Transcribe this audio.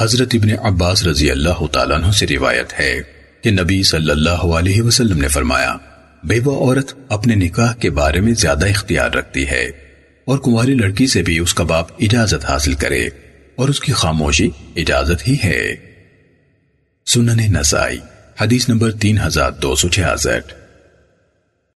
حضرت ابن عباس رضی اللہ تعالیٰ عنہ سے روایت ہے کہ نبی صلی اللہ علیہ وسلم نے فرمایا بیوہ عورت اپنے نکاح کے بارے میں زیادہ اختیار رکھتی ہے اور کنواری لڑکی سے بھی اس کا باپ اجازت حاصل کرے اور اس کی خاموشی اجازت ہی ہے۔ سنن نسائی، حدیث نمبر تین ہزار دو سو چھیاسٹھ۔